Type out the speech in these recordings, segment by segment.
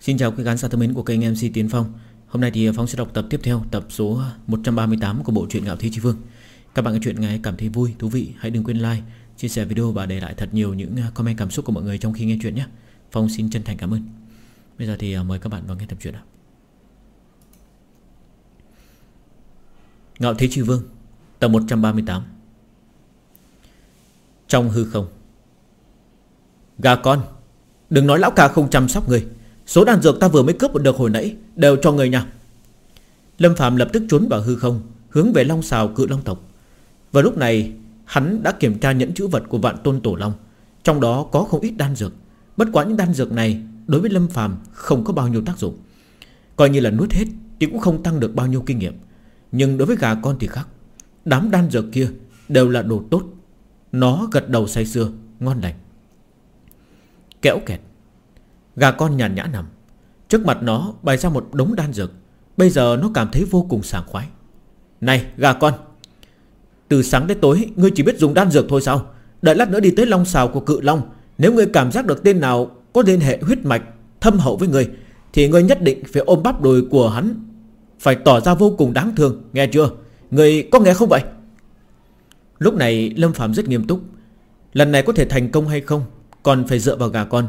Xin chào quý khán giả thân mến của kênh MC Tiến Phong. Hôm nay thì Phong sẽ đọc tập tiếp theo Tập số 138 của bộ truyện Ngạo Thế Chi Vương. Các bạn nghe chuyện nghe cảm thấy vui, thú vị Hãy đừng quên like, chia sẻ video Và để lại thật nhiều những à, comment cảm xúc của mọi người trong khi nghe chuyện nhé. Phong xin chân thành cảm ơn. Bây giờ thì à, mời các bạn vào nghe tập truyện ạ Ngạo Thế Chi Vương Tập 138 Trong hư không. Gà con Đừng nói lão ca không chăm sóc người. Số đan dược ta vừa mới cướp được hồi nãy Đều cho người nha Lâm Phạm lập tức trốn vào hư không, Hướng về Long xào cự Long tộc. Và lúc này, hắn đã kiểm tra nhẫn chữ vật của vạn tôn tổ Long, Trong đó có không ít đan dược. Bất quá những đan dược này Đối với Lâm Phạm không có bao nhiêu tác dụng. Coi như là nuốt hết Thì cũng không tăng được bao nhiêu kinh nghiệm. Nhưng đối với gà con thì khác. Đám đan dược kia đều là đồ tốt. Nó gật đầu say sưa, Ngon lành. Kẽo kẹt. Gà con nhàn nhã nằm. Trước mặt nó bày ra một đống đan dược. Bây giờ nó cảm thấy vô cùng sảng khoái. Này, gà con, Từ sáng đến tối, ngươi chỉ biết dùng đan dược thôi sao? Đợi lát nữa đi tới long xào của cự long. Nếu ngươi cảm giác được tên nào Có liên hệ huyết mạch, thâm hậu với ngươi, Thì ngươi nhất định phải ôm bắp đùi của hắn. Phải tỏ ra vô cùng đáng thương, Nghe chưa? Ngươi có nghe không vậy? Lúc này Lâm Phạm rất nghiêm túc. Lần này có thể thành công hay không, Còn phải dựa vào gà con.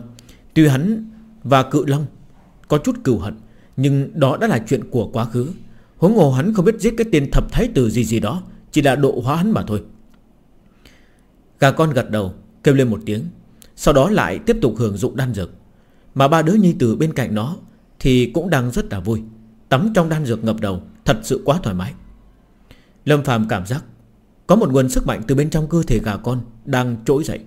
Tuy hắn và cự long Có chút cừu hận, Nhưng đó đã là chuyện của quá khứ. Huống hồ hắn không biết giết cái tên thập thái tử gì gì đó, Chỉ là độ hóa hắn mà thôi. Gà con gật đầu, Kêu lên một tiếng, Sau đó lại tiếp tục hưởng dụng đan dược. Mà ba đứa nhi tử bên cạnh nó Thì cũng đang rất là vui, Tắm trong đan dược ngập đầu, Thật sự quá thoải mái. Lâm phàm cảm giác Có một nguồn sức mạnh từ bên trong cơ thể gà con Đang trỗi dậy.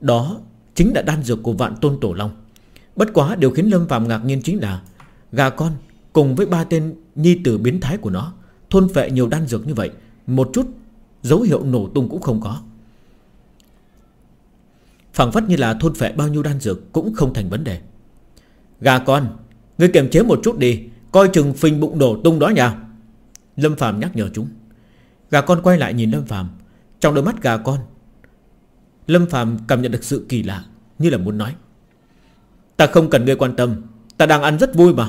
Đó chính là đan dược của vạn tôn tổ long. Bất quá điều khiến Lâm Phạm ngạc nhiên chính là Gà con cùng với ba tên nhi tử biến thái của nó, Thôn phệ nhiều đan dược như vậy, Một chút dấu hiệu nổ tung cũng không có. Phảng phất như là thôn phệ bao nhiêu đan dược Cũng không thành vấn đề. Gà con, Ngươi kiềm chế một chút đi, Coi chừng phình bụng đổ tung đó nha. Lâm Phạm nhắc nhở chúng. Gà con quay lại nhìn Lâm Phạm Trong đôi mắt gà con Lâm Phạm cảm nhận được sự kỳ lạ, Như là muốn nói, Ta không cần ngươi quan tâm, Ta đang ăn rất vui mà.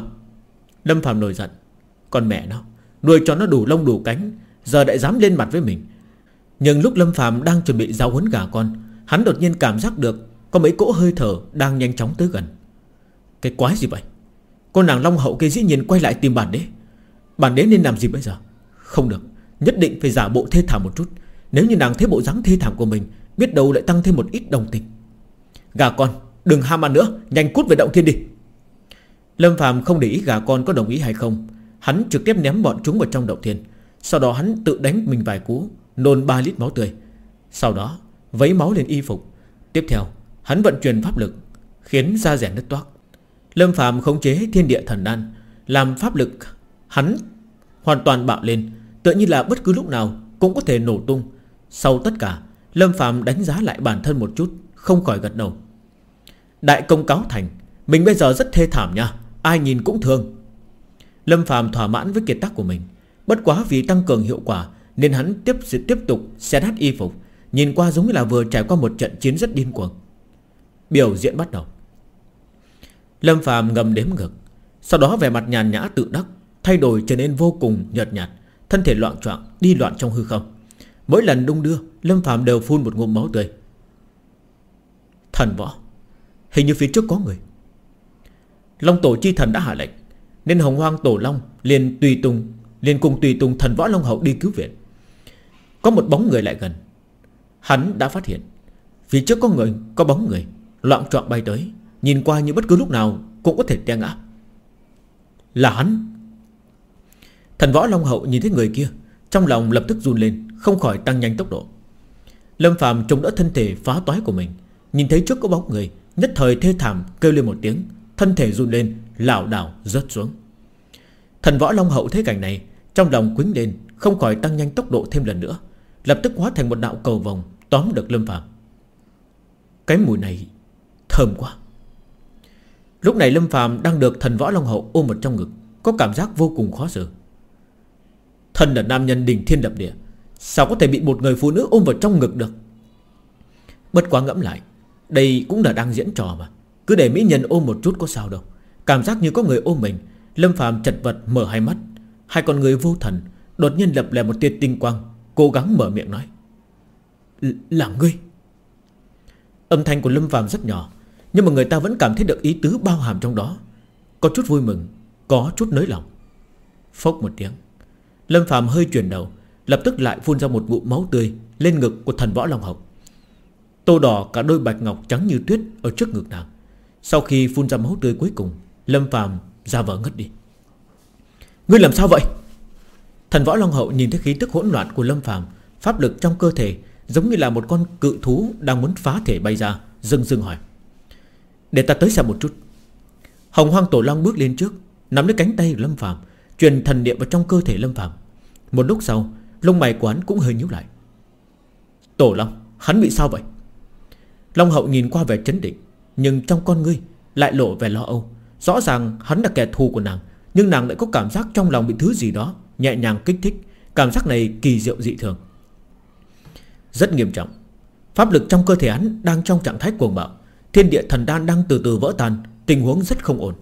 Lâm Phạm nổi giận Còn mẹ nó, Nuôi cho nó đủ lông đủ cánh, Giờ lại dám lên mặt với mình. Nhưng lúc Lâm Phạm đang chuẩn bị giao huấn gà con, Hắn đột nhiên cảm giác được Có mấy cỗ hơi thở đang nhanh chóng tới gần. Cái quái gì vậy? Con nàng Long Hậu kia dĩ nhiên quay lại tìm bản đế. Bản đế nên làm gì bây giờ? Không được, Nhất định phải giả bộ thê thảm một chút. Nếu như nàng thấy bộ dáng thê thảm của mình Biết đâu lại tăng thêm một ít đồng tình. Gà con, đừng ham ăn nữa, Nhanh cút về động thiên đi. Lâm Phạm không để ý gà con có đồng ý hay không. Hắn trực tiếp ném bọn chúng vào trong động thiên. Sau đó hắn tự đánh mình vài cú, Nôn 3 lít máu tươi. Sau đó, vấy máu lên y phục. Tiếp theo, hắn vận chuyển pháp lực, Khiến da rẻ nứt toác. Lâm Phạm khống chế thiên địa thần đan, Làm pháp lực hắn hoàn toàn bạo lên tự như là bất cứ lúc nào cũng có thể nổ tung. Sau tất cả Lâm Phạm đánh giá lại bản thân một chút, Không khỏi gật đầu. Đại công cáo thành, Mình bây giờ rất thê thảm nha, Ai nhìn cũng thương. Lâm Phạm thỏa mãn với kiệt tác của mình, Bất quá vì tăng cường hiệu quả Nên hắn tiếp tiếp tục xe đắt y phục, Nhìn qua giống như là vừa trải qua một trận chiến rất điên cuồng. Biểu diễn bắt đầu. Lâm Phạm ngầm đếm ngực Sau đó vẻ mặt nhàn nhã tự đắc, Thay đổi trở nên vô cùng nhợt nhạt, Thân thể loạn trọng đi loạn trong hư không. Mỗi lần đung đưa, Lâm Phạm đều phun một ngụm máu tươi. Thần võ, Hình như phía trước có người. Long tổ chi thần đã hạ lệnh, Nên hồng hoang tổ long liền tùy tùng, liền cùng tùy tùng thần võ long hậu đi cứu viện. Có một bóng người lại gần. Hắn đã phát hiện, Phía trước có người, có bóng người, Loạn trọng bay tới, Nhìn qua như bất cứ lúc nào cũng có thể te ngã. Là hắn. Thần võ long hậu nhìn thấy người kia, Trong lòng lập tức run lên. Không khỏi tăng nhanh tốc độ. Lâm phàm chống đỡ thân thể phá toái của mình, Nhìn thấy trước có bóng người, Nhất thời thê thảm kêu lên một tiếng, Thân thể run lên, lảo đảo rớt xuống. Thần võ long hậu thấy cảnh này, Trong lòng quính lên, Không khỏi tăng nhanh tốc độ thêm lần nữa, Lập tức hóa thành một đạo cầu vòng Tóm được Lâm Phạm Cái mùi này thơm quá. Lúc này Lâm Phạm đang được thần võ long hậu ôm một trong ngực, Có cảm giác vô cùng khó xử. Thần là nam nhân đỉnh thiên đập địa Sao có thể bị một người phụ nữ ôm vào trong ngực được? Bất quá ngẫm lại, Đây cũng là đang diễn trò mà. Cứ để mỹ nhân ôm một chút có sao đâu. Cảm giác như có người ôm mình, Lâm phàm chật vật mở hai mắt. Hai con người vô thần Đột nhiên lập lè một tia tinh quang, Cố gắng mở miệng nói. Là ngươi. Âm thanh của Lâm phàm rất nhỏ, Nhưng mà người ta vẫn cảm thấy được ý tứ bao hàm trong đó. Có chút vui mừng, Có chút nới lòng Phốc một tiếng, Lâm phàm hơi chuyển đầu Lập tức lại phun ra một ngụm máu tươi Lên ngực của thần võ Long Hậu Tô đỏ cả đôi bạch ngọc trắng như tuyết Ở trước ngực nàng. Sau khi phun ra máu tươi cuối cùng, Lâm phàm ra vợ ngất đi. Ngươi làm sao vậy? Thần võ Long Hậu nhìn thấy khí tức hỗn loạn của Lâm phàm, Pháp lực trong cơ thể Giống như là một con cự thú Đang muốn phá thể bay ra Dưng dưng hỏi. Để ta tới xem một chút. Hồng hoang tổ long bước lên trước, Nắm lấy cánh tay của Lâm phàm, Truyền thần niệm vào trong cơ thể Lâm phàm. Một lúc sau Lông mày quán cũng hơi nhíu lại. Tổ long, Hắn bị sao vậy? Long hậu nhìn qua vẻ chấn định, Nhưng trong con ngươi Lại lộ vẻ lo âu. Rõ ràng hắn là kẻ thù của nàng, Nhưng nàng lại có cảm giác trong lòng bị thứ gì đó Nhẹ nhàng kích thích. Cảm giác này kỳ diệu dị thường. Rất nghiêm trọng. Pháp lực trong cơ thể hắn đang trong trạng thái cuồng bạo. Thiên địa thần đan đang từ từ vỡ tan, Tình huống rất không ổn.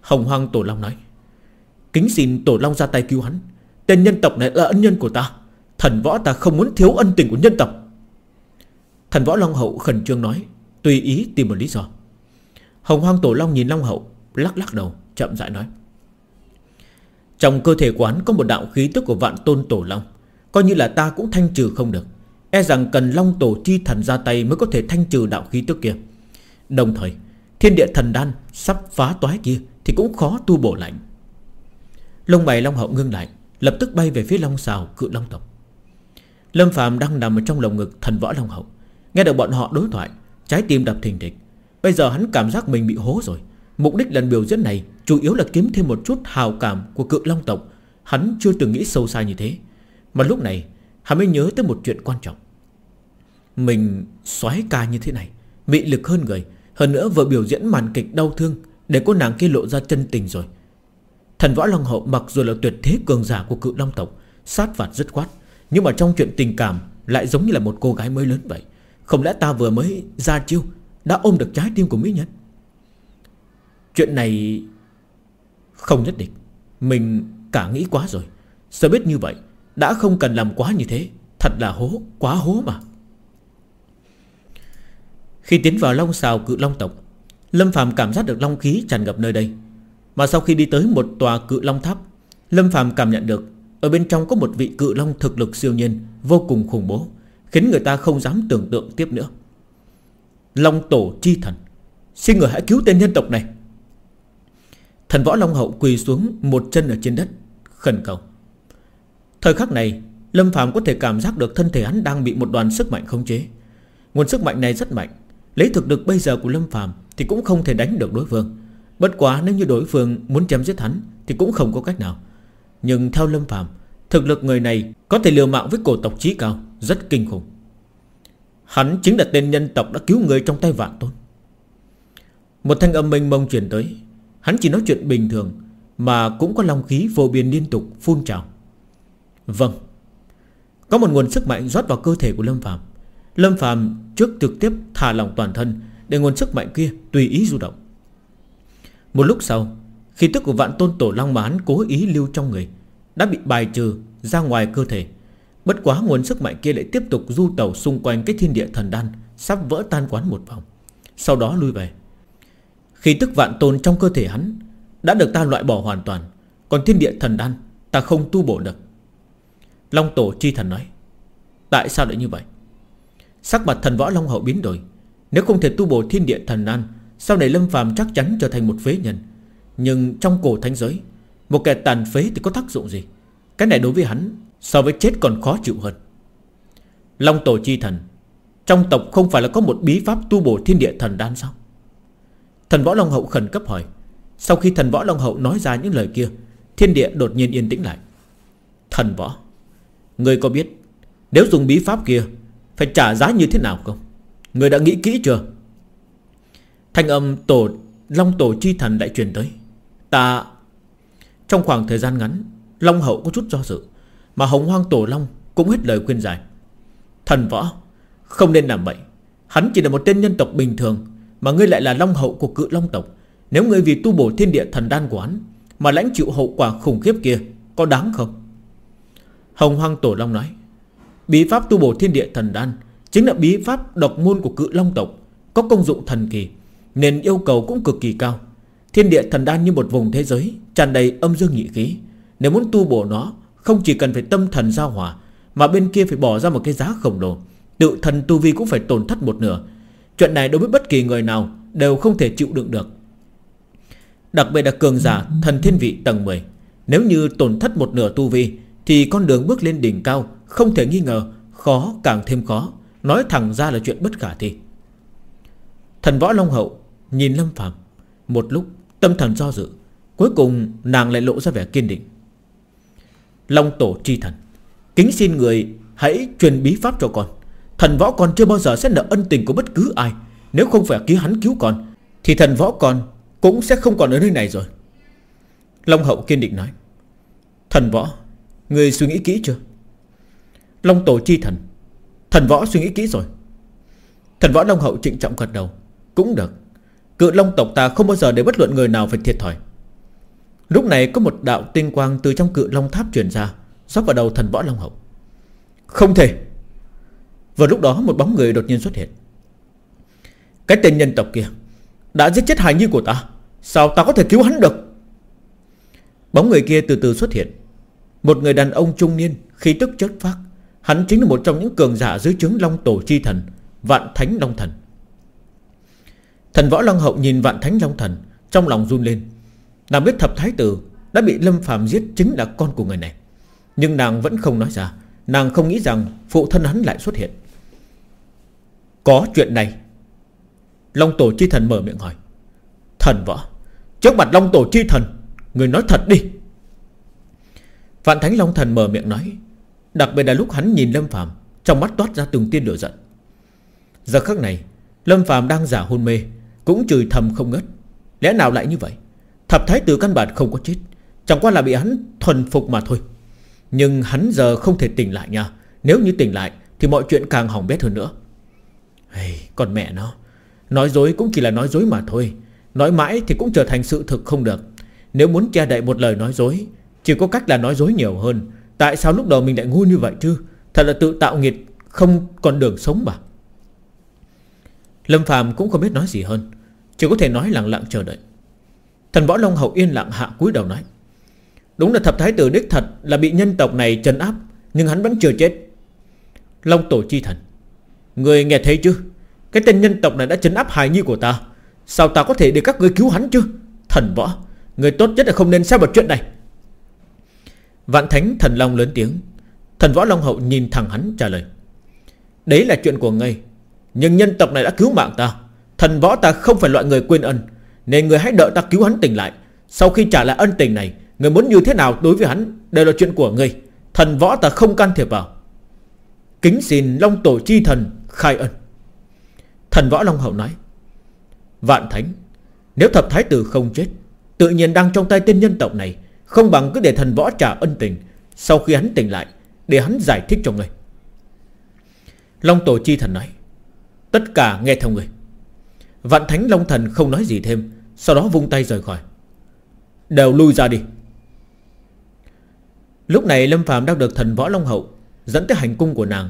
Hồng Hoang Tổ Long nói, Kính xin Tổ Long ra tay cứu hắn. Tên nhân tộc này là ân nhân của ta. Thần võ ta không muốn thiếu ân tình của nhân tộc. Thần võ Long Hậu khẩn trương nói, Tùy ý tìm một lý do. Hồng Hoang Tổ Long nhìn Long Hậu, Lắc lắc đầu, chậm rãi nói. Trong cơ thể quán có một đạo khí tức của vạn tôn Tổ Long, Coi như là ta cũng thanh trừ không được. E rằng cần Long Tổ Chi Thần ra tay Mới có thể thanh trừ đạo khí tức kia. Đồng thời, Thiên địa thần đan sắp phá toái kia Thì cũng khó tu bổ lạnh Lông mày Long Hậu ngưng lại Lập tức bay về phía Long Xào cự Long Tộc. Lâm Phạm đang nằm ở trong lồng ngực thần võ Long Hậu. Nghe được bọn họ đối thoại, Trái tim đập thình thịch. Bây giờ hắn cảm giác mình bị hố rồi. Mục đích lần biểu diễn này Chủ yếu là kiếm thêm một chút hào cảm của cự long tộc. Hắn chưa từng nghĩ sâu xa như thế. Mà lúc này, Hắn mới nhớ tới một chuyện quan trọng. Mình xoáy ca như thế này, Mị lực hơn người. Hơn nữa vừa biểu diễn màn kịch đau thương, Để cô nàng kia lộ ra chân tình rồi. Thần Võ Long Hậu mặc dù là tuyệt thế cường giả của cự long tộc Sát phạt dứt quát Nhưng mà trong chuyện tình cảm Lại giống như là một cô gái mới lớn vậy. Không lẽ ta vừa mới ra chiêu Đã ôm được trái tim của Mỹ Nhân? Chuyện này Không nhất định. Mình cả nghĩ quá rồi. Sợ biết như vậy? Đã không cần làm quá như thế. Thật là hố, quá hố mà. Khi tiến vào long xào cự long tộc Lâm Phạm cảm giác được long khí tràn ngập nơi đây. Mà sau khi đi tới một tòa cự long tháp, Lâm Phạm cảm nhận được Ở bên trong có một vị cự long thực lực siêu nhiên, Vô cùng khủng bố, Khiến người ta không dám tưởng tượng tiếp nữa. Long tổ chi thần, Xin người hãy cứu tên nhân tộc này. Thần võ Long Hậu quỳ xuống Một chân ở trên đất, Khẩn cầu. Thời khắc này, Lâm Phạm có thể cảm giác được thân thể hắn đang bị một đoàn sức mạnh khống chế. Nguồn sức mạnh này rất mạnh, Lấy thực lực bây giờ của Lâm Phạm Thì cũng không thể đánh được đối phương. Bất quá nếu như đối phương muốn chém giết hắn Thì cũng không có cách nào. Nhưng theo Lâm Phạm Thực lực người này có thể liều mạng với cổ tộc trí cao, Rất kinh khủng. Hắn chính là tên nhân tộc đã cứu người trong tay vạn tôn. Một thanh âm mênh mông truyền tới. Hắn chỉ nói chuyện bình thường, Mà cũng có long khí vô biên liên tục phun trào. Vâng. Có một nguồn sức mạnh rót vào cơ thể của Lâm Phạm Lâm Phạm trước trực tiếp thả lỏng toàn thân Để nguồn sức mạnh kia tùy ý du động. Một lúc sau, Khi tức của vạn tôn tổ long mà hắn cố ý lưu trong người, Đã bị bài trừ ra ngoài cơ thể. Bất quá nguồn sức mạnh kia lại tiếp tục du tàu xung quanh cái thiên địa thần đan, Sắp vỡ tan quán một vòng. Sau đó lui về. Khi tức vạn tôn trong cơ thể hắn, Đã được ta loại bỏ hoàn toàn, Còn thiên địa thần đan, Ta không tu bổ được. Long tổ chi thần nói, Tại sao lại như vậy? Sắc mặt thần võ Long hậu biến đổi. Nếu không thể tu bổ thiên địa thần đan sau này Lâm phàm chắc chắn trở thành một phế nhân. Nhưng trong cổ thánh giới, Một kẻ tàn phế thì có tác dụng gì? Cái này đối với hắn So với chết còn khó chịu hơn. Long tổ chi thần, Trong tộc không phải là có một bí pháp tu bổ thiên địa thần đan sao? Thần võ Long Hậu khẩn cấp hỏi. Sau khi thần võ Long Hậu nói ra những lời kia, Thiên địa đột nhiên yên tĩnh lại. Thần võ Người có biết Nếu dùng bí pháp kia Phải trả giá như thế nào không? Người đã nghĩ kỹ chưa? Thanh âm tổ, Long tổ chi thần lại truyền tới. Ta, Trong khoảng thời gian ngắn, Long hậu có chút do dự, Mà hồng hoang tổ long cũng hết lời khuyên giải. Thần võ, Không nên làm vậy. Hắn chỉ là một tên nhân tộc bình thường, Mà ngươi lại là long hậu của cự long tộc. Nếu ngươi vì tu bổ thiên địa thần đan của hắn, Mà lãnh chịu hậu quả khủng khiếp kia, Có đáng không? Hồng Hoang Tổ Long nói, Bí pháp tu bổ thiên địa thần đan Chính là bí pháp độc môn của cự long tộc, Có công dụng thần kỳ. Nên yêu cầu cũng cực kỳ cao. Thiên địa thần đan như một vùng thế giới, tràn đầy âm dương nhị khí. Nếu muốn tu bổ nó, Không chỉ cần phải tâm thần giao hòa, Mà bên kia phải bỏ ra một cái giá khổng lồ. Tự thần tu vi cũng phải tổn thất một nửa. Chuyện này đối với bất kỳ người nào Đều không thể chịu đựng được. Đặc biệt là cường giả thần thiên vị tầng 10 Nếu như tổn thất một nửa tu vi, Thì con đường bước lên đỉnh cao Không thể nghi ngờ, Khó càng thêm khó. Nói thẳng ra là chuyện bất khả thi. Thần võ Long Hậu Nhìn Lâm Phạm, Một lúc tâm thần do dự, Cuối cùng nàng lại lộ ra vẻ kiên định. Long Tổ Chi Thần, Kính xin người hãy truyền bí pháp cho con. Thần võ con chưa bao giờ sẽ nợ ân tình của bất cứ ai. Nếu không phải cứu hắn cứu con, Thì thần võ con cũng sẽ không còn ở nơi này rồi. Long hậu kiên định nói, Thần võ, Người suy nghĩ kỹ chưa? Long tổ chi thần Thần võ suy nghĩ kỹ rồi. Thần võ Long hậu trịnh trọng gật đầu, Cũng được. Cự Long tộc ta không bao giờ để bất luận người nào phải thiệt thòi. Lúc này có một đạo tinh quang Từ trong cự Long tháp truyền ra xót vào đầu thần võ Long hậu. Không thể! Vừa lúc đó một bóng người đột nhiên xuất hiện. Cái tên nhân tộc kia Đã giết chết hài nhi của ta, Sao ta có thể cứu hắn được? Bóng người kia từ từ xuất hiện. Một người đàn ông trung niên Khi tức chất phát Hắn chính là một trong những cường giả dưới trướng Long Tổ Chi Thần, Vạn Thánh Long Thần. Thần Võ Long Hậu nhìn Vạn Thánh Long Thần, Trong lòng run lên. Nàng biết thập thái tử Đã bị Lâm Phàm giết chính là con của người này. Nhưng nàng vẫn không nói ra. Nàng không nghĩ rằng phụ thân hắn lại xuất hiện. Có chuyện này? Long Tổ Chi Thần mở miệng hỏi. Thần võ, Trước mặt Long Tổ Chi Thần, Người nói thật đi. Vạn Thánh Long Thần mở miệng nói. Đặc biệt là lúc hắn nhìn Lâm Phạm Trong mắt toát ra từng tiên lửa giận. Giờ khắc này, Lâm Phạm đang giả hôn mê cũng chửi thầm không ngớt. Lẽ nào lại như vậy? Thập Thái tử căn bản không có chết. Chẳng qua là bị hắn thuần phục mà thôi. Nhưng hắn giờ không thể tỉnh lại nha. Nếu như tỉnh lại Thì mọi chuyện càng hỏng bét hơn nữa. Hey, Còn mẹ nó. Nói dối cũng chỉ là nói dối mà thôi. Nói mãi thì cũng trở thành sự thực không được. Nếu muốn che đậy một lời nói dối Chỉ có cách là nói dối nhiều hơn. Tại sao lúc đầu mình lại ngu như vậy chứ? Thật là tự tạo nghiệt Không còn đường sống mà. Lâm Phạm cũng không biết nói gì hơn, Chỉ có thể nói lặng lặng chờ đợi. Thần Võ Long Hậu yên lặng hạ cúi đầu nói, Đúng là thập thái tử đích thật Là bị nhân tộc này trấn áp, Nhưng hắn vẫn chưa chết. Long Tổ Chi Thần, Người nghe thấy chứ? Cái tên nhân tộc này đã trấn áp hài nhi của ta, Sao ta có thể để các người cứu hắn chứ? Thần Võ, Người tốt nhất là không nên xem vào chuyện này. Vạn Thánh Thần Long lớn tiếng, Thần Võ Long Hậu nhìn thẳng hắn trả lời, Đấy là chuyện của ngươi nhưng nhân tộc này đã cứu mạng ta. Thần Võ ta không phải loại người quên ân, Nên người hãy đợi ta cứu hắn tỉnh lại. Sau khi trả lại ân tình này, Người muốn như thế nào đối với hắn Đều là chuyện của người. Thần Võ ta không can thiệp vào. Kính xin Long Tổ Chi Thần khai ân. Thần Võ Long Hậu nói, Vạn Thánh, Nếu thập thái tử không chết, Tự nhiên đang trong tay tên nhân tộc này, không bằng cứ để thần võ trả ân tình. Sau khi hắn tỉnh lại, Để hắn giải thích cho người. Long Tổ Chi Thần nói Tất cả nghe theo người. Vạn Thánh Long Thần không nói gì thêm, Sau đó vung tay rời khỏi. Đều lui ra đi. Lúc này Lâm Phạm đang được thần võ Long Hậu Dẫn tới hành cung của nàng.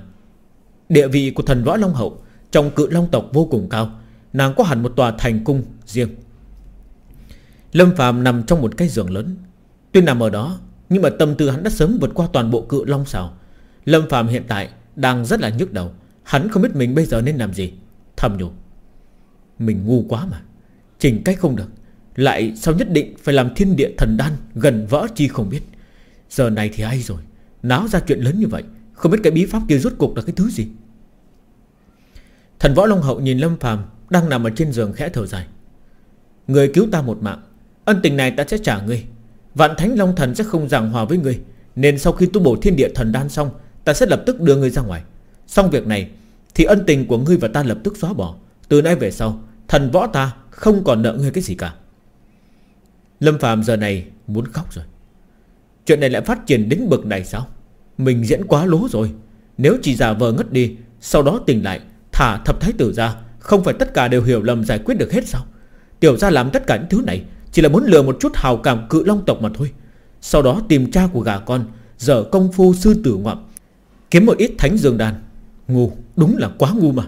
Địa vị của thần võ Long Hậu Trong cự Long tộc vô cùng cao, Nàng có hẳn một tòa thành cung riêng. Lâm Phạm nằm trong một cái giường lớn. Tuy nằm ở đó, Nhưng mà tâm tư hắn đã sớm vượt qua toàn bộ cự long xào. Lâm Phạm hiện tại Đang rất là nhức đầu. Hắn không biết mình bây giờ nên làm gì. Thầm nhủ. Mình ngu quá mà. Trình cách không được. Lại sao nhất định phải làm thiên địa thần đan Gần vỡ chi không biết. Giờ này thì ai rồi. Náo ra chuyện lớn như vậy. Không biết cái bí pháp kia rốt cục là cái thứ gì. Thần võ Long Hậu nhìn Lâm Phàm Đang nằm ở trên giường khẽ thở dài. Người cứu ta một mạng, Ân tình này ta sẽ trả ngươi. Vạn Thánh Long Thần sẽ không giảng hòa với ngươi, Nên sau khi tu bổ thiên địa thần đan xong, Ta sẽ lập tức đưa ngươi ra ngoài. Xong việc này, Thì ân tình của ngươi và ta lập tức xóa bỏ. Từ nay về sau, Thần võ ta không còn nợ ngươi cái gì cả. Lâm Phạm giờ này muốn khóc rồi. Chuyện này lại phát triển đến bực này sao? Mình diễn quá lố rồi. Nếu chỉ giả vờ ngất đi, Sau đó tỉnh lại, Thả thập thái tử ra, Không phải tất cả đều hiểu lầm giải quyết được hết sao? Tiểu ra làm tất cả những thứ này, Chỉ là muốn lừa một chút hào cảm cự long tộc mà thôi. Sau đó tìm cha của gà con Giờ công phu sư tử ngoạm, Kiếm một ít thánh dương đàn Ngu, đúng là quá ngu mà.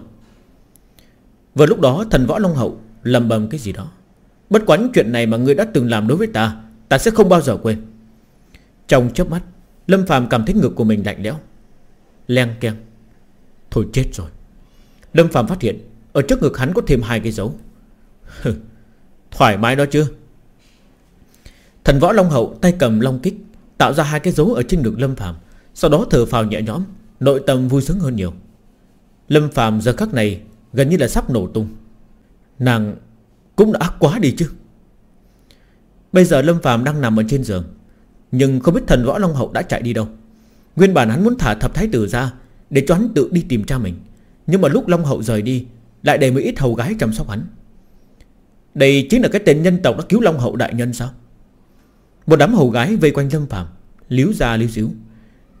Vừa lúc đó thần võ long hậu lầm bầm cái gì đó. Bất quán chuyện này mà ngươi đã từng làm đối với ta Ta sẽ không bao giờ quên. Trong chớp mắt, Lâm phàm cảm thấy ngực của mình lạnh lẽo. Len keng. Thôi chết rồi. Lâm phàm phát hiện, Ở trước ngực hắn có thêm hai cái dấu. Thoải mái đó chưa Thần võ long hậu tay cầm long kích, Tạo ra hai cái dấu ở trên ngực Lâm phàm, Sau đó thở phào nhẹ nhõm, Nội tâm vui sướng hơn nhiều. Lâm phàm giờ khắc này Gần như là sắp nổ tung. Nàng cũng đã ác quá đi chứ? Bây giờ Lâm phàm đang nằm ở trên giường, Nhưng không biết thần võ Long Hậu đã chạy đi đâu. Nguyên bản hắn muốn thả thập thái tử ra Để cho hắn tự đi tìm cha mình, Nhưng mà lúc Long Hậu rời đi, Lại để một ít hầu gái chăm sóc hắn. Đây chính là cái tên nhân tộc đã cứu Long Hậu đại nhân sao? Một đám hầu gái vây quanh Lâm phàm, Líu ra líu xíu.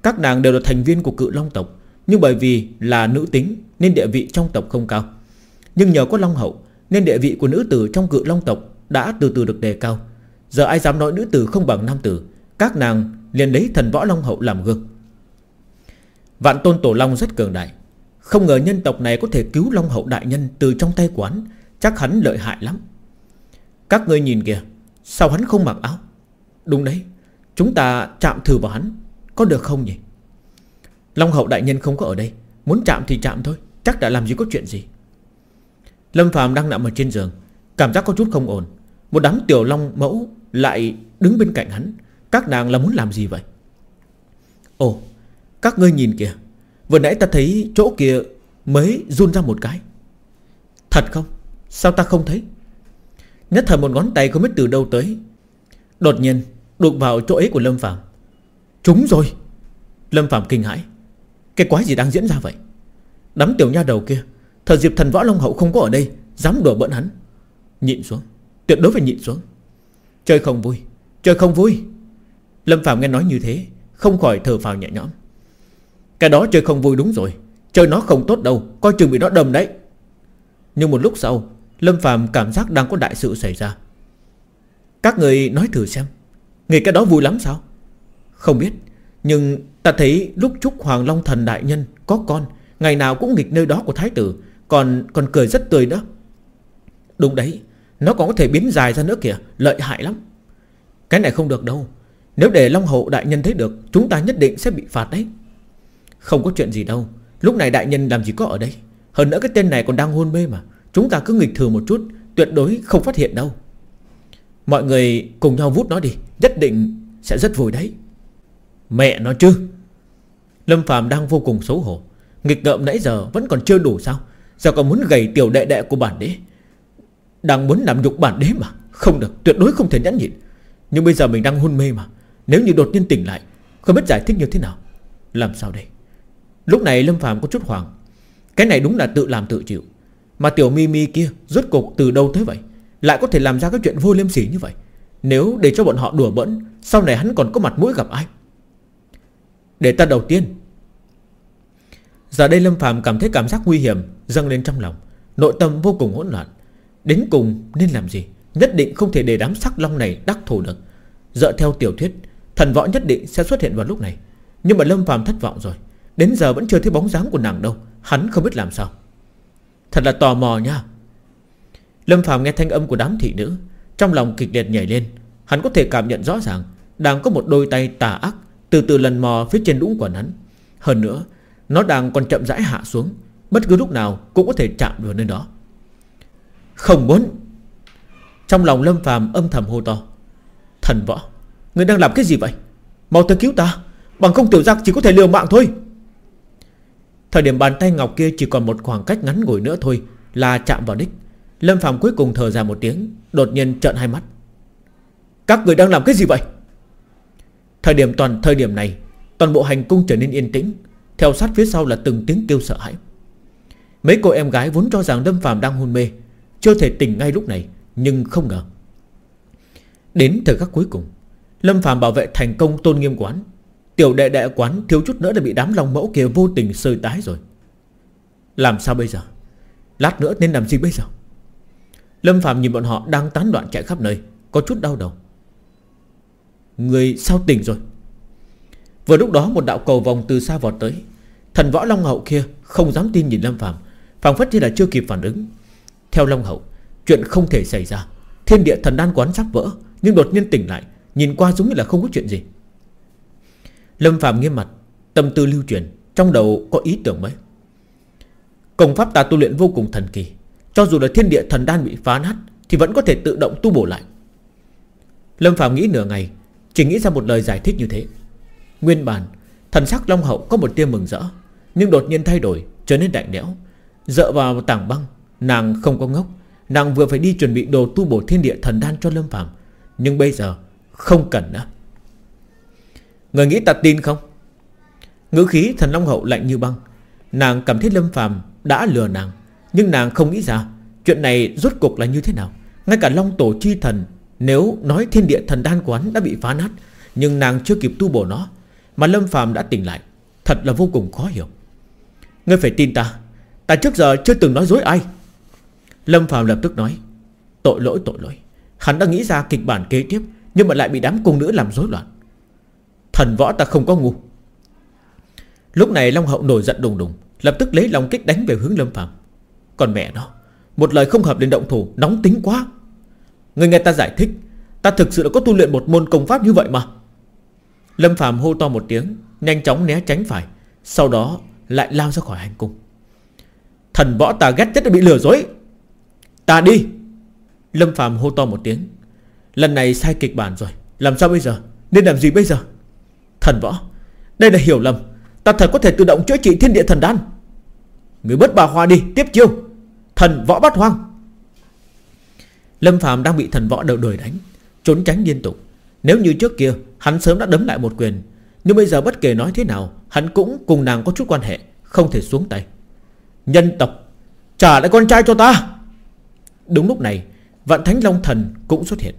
Các nàng đều là thành viên của cự Long tộc. Nhưng bởi vì là nữ tính, Nên địa vị trong tộc không cao. Nhưng nhờ có Long Hậu, Nên địa vị của nữ tử trong cự Long tộc Đã từ từ được đề cao. Giờ ai dám nói nữ tử không bằng nam tử, Các nàng liền lấy thần võ Long Hậu làm gương. Vạn tôn tổ Long rất cường đại. Không ngờ nhân tộc này có thể cứu Long Hậu đại nhân Từ trong tay quán, Chắc hắn lợi hại lắm. Các ngươi nhìn kìa, Sao hắn không mặc áo? Đúng đấy, Chúng ta chạm thử vào hắn, Có được không nhỉ? Long Hậu đại nhân không có ở đây. Muốn chạm thì chạm thôi. Chắc đã làm gì có chuyện gì. Lâm Phạm đang nằm ở trên giường. Cảm giác có chút không ổn. Một đám tiểu long mẫu lại đứng bên cạnh hắn. Các nàng là muốn làm gì vậy? Ồ, Các ngươi nhìn kìa. Vừa nãy ta thấy chỗ kia mới run ra một cái. Thật không? Sao ta không thấy? Nhất thời một ngón tay không biết từ đâu tới. Đột nhiên đụng vào chỗ ấy của Lâm Phạm Trúng rồi. Lâm Phạm kinh hãi. Cái quái gì đang diễn ra vậy? Đám tiểu nha đầu kia Thời dịp thần võ Long Hậu không có ở đây, Dám đùa bỡn hắn. Nhịn xuống, Tuyệt đối phải nhịn xuống. Chơi không vui, Chơi không vui. Lâm Phạm nghe nói như thế, Không khỏi thở phào nhẹ nhõm. Cái đó chơi không vui đúng rồi, Chơi nó không tốt đâu, Coi chừng bị nó đâm đấy. Nhưng một lúc sau, Lâm Phạm cảm giác đang có đại sự xảy ra. Các người nói thử xem, Người cái đó vui lắm sao? Không biết nhưng ta thấy lúc chúc Hoàng Long Thần Đại Nhân Có con, Ngày nào cũng nghịch nơi đó của Thái Tử, Còn còn cười rất tươi đó. Đúng đấy, Nó còn có thể biến dài ra nữa kìa, Lợi hại lắm. Cái này không được đâu, Nếu để Long Hậu Đại Nhân thấy được, Chúng ta nhất định sẽ bị phạt đấy. Không có chuyện gì đâu, Lúc này Đại Nhân làm gì có ở đây. Hơn nữa cái tên này còn đang hôn mê mà, Chúng ta cứ nghịch thường một chút, Tuyệt đối không phát hiện đâu. Mọi người cùng nhau vút nó đi, Nhất định sẽ rất vui đấy. Mẹ nó chứ? Lâm Phạm đang vô cùng xấu hổ. Nghịch ngợm nãy giờ vẫn còn chưa đủ sao? Giờ còn muốn gầy tiểu đệ đệ của bản đế? Đang muốn làm nhục bản đế mà. Không được, tuyệt đối không thể nhẫn nhịn. Nhưng bây giờ mình đang hôn mê mà. Nếu như đột nhiên tỉnh lại, Không biết giải thích như thế nào. Làm sao đây? Lúc này Lâm Phạm có chút hoảng. Cái này đúng là tự làm tự chịu. Mà tiểu mi mi kia rốt cục từ đâu tới vậy? Lại có thể làm ra các chuyện vô liêm sỉ như vậy? Nếu để cho bọn họ đùa bỡn, Sau này hắn còn có mặt mũi gặp ai? Để ta đầu tiên. Giờ đây Lâm Phạm cảm thấy cảm giác nguy hiểm Dâng lên trong lòng. Nội tâm vô cùng hỗn loạn. Đến cùng nên làm gì? Nhất định không thể để đám sắc long này đắc thủ được. Dựa theo tiểu thuyết, Thần võ nhất định sẽ xuất hiện vào lúc này. Nhưng mà Lâm Phạm thất vọng rồi. Đến giờ vẫn chưa thấy bóng dáng của nàng đâu. Hắn không biết làm sao. Thật là tò mò nha. Lâm Phạm nghe thanh âm của đám thị nữ, Trong lòng kịch liệt nhảy lên. Hắn có thể cảm nhận rõ ràng, Đang có một đôi tay tà ác từ từ lần mò phía trên đũng quần hắn. Hơn nữa, Nó đang còn chậm rãi hạ xuống. Bất cứ lúc nào cũng có thể chạm vào nơi đó. Không muốn. Trong lòng Lâm Phàm âm thầm hô to. Thần võ Người đang làm cái gì vậy? Mau tới cứu ta. Bằng không tiểu giác chỉ có thể liều mạng thôi. Thời điểm bàn tay ngọc kia chỉ còn một khoảng cách ngắn ngủi nữa thôi Là chạm vào đích. Lâm phàm cuối cùng thở ra một tiếng, Đột nhiên trợn hai mắt. Các người đang làm cái gì vậy? Thời điểm toàn thời điểm này, Toàn bộ hành cung trở nên yên tĩnh, Theo sát phía sau là từng tiếng kêu sợ hãi. Mấy cô em gái vốn cho rằng Lâm Phạm đang hôn mê, Chưa thể tỉnh ngay lúc này, Nhưng không ngờ. Đến thời khắc cuối cùng, Lâm Phạm bảo vệ thành công tôn nghiêm quán. Tiểu đệ đệ quán thiếu chút nữa đã bị đám lòng mẫu kia vô tình sơi tái rồi. Làm sao bây giờ? Lát nữa nên làm gì bây giờ? Lâm Phạm nhìn bọn họ đang tán loạn chạy khắp nơi, Có chút đau đầu. Người sao tỉnh rồi? Vừa lúc đó một đạo cầu vòng từ xa vọt tới. Thần võ Long Hậu kia không dám tin nhìn Lâm Phạm phảng phất như là chưa kịp phản ứng. Theo Long Hậu, Chuyện không thể xảy ra. Thiên địa thần đan quán sắp vỡ, Nhưng đột nhiên tỉnh lại, Nhìn qua giống như là không có chuyện gì. Lâm Phạm nghiêm mặt, Tâm tư lưu truyền, Trong đầu có ý tưởng mới. Công pháp ta tu luyện vô cùng thần kỳ, Cho dù là thiên địa thần đan bị phá nát, Thì vẫn có thể tự động tu bổ lại. Lâm Phạm nghĩ nửa ngày chỉ nghĩ ra một lời giải thích như thế. Nguyên bản, Thần sắc Long Hậu có một tia mừng rỡ, Nhưng đột nhiên thay đổi, trở nên lạnh lẽo. Dựa vào tảng băng, Nàng không có ngốc. Nàng vừa phải đi chuẩn bị đồ tu bổ thiên địa thần đan cho Lâm Phạm Nhưng bây giờ không cần nữa. Người nghĩ ta tin không? Ngữ khí thần Long Hậu lạnh như băng. Nàng cảm thấy Lâm Phạm đã lừa nàng, Nhưng nàng không nghĩ ra Chuyện này rốt cuộc là như thế nào. Ngay cả Long Tổ Chi Thần nếu nói thiên địa thần đan quán đã bị phá nát, Nhưng nàng chưa kịp tu bổ nó, Mà Lâm phàm đã tỉnh lại, Thật là vô cùng khó hiểu. Ngươi phải tin ta Ta trước giờ chưa từng nói dối ai. Lâm phàm lập tức nói, Tội lỗi tội lỗi. Hắn đã nghĩ ra kịch bản kế tiếp, Nhưng mà lại bị đám cung nữ làm rối loạn. Thần võ ta không có ngu. Lúc này Long Hậu nổi giận đùng đùng, Lập tức lấy lòng kích đánh về hướng Lâm phàm. Còn mẹ nó, Một lời không hợp đến động thủ, Nóng tính quá. Người nghe ta giải thích, Ta thực sự đã có tu luyện một môn công pháp như vậy mà. Lâm Phạm hô to một tiếng, Nhanh chóng né tránh phải, Sau đó lại lao ra khỏi hành cung. Thần võ ta ghét nhất đã bị lừa dối. Ta đi. Lâm Phạm hô to một tiếng, Lần này sai kịch bản rồi, Làm sao bây giờ? Nên làm gì bây giờ? Thần võ, Đây là hiểu lầm, Ta thật có thể tự động chữa trị thiên địa thần đan. Người bớt bà hoa đi, Tiếp chiêu. Thần võ bắt hoang. Lâm Phạm đang bị thần võ đầu đuổi đánh, Trốn tránh liên tục. Nếu như trước kia, Hắn sớm đã đấm lại một quyền, Nhưng bây giờ bất kể nói thế nào, Hắn cũng cùng nàng có chút quan hệ, Không thể xuống tay. Nhân tộc, Trả lại con trai cho ta! Đúng lúc này, Vạn Thánh Long Thần cũng xuất hiện.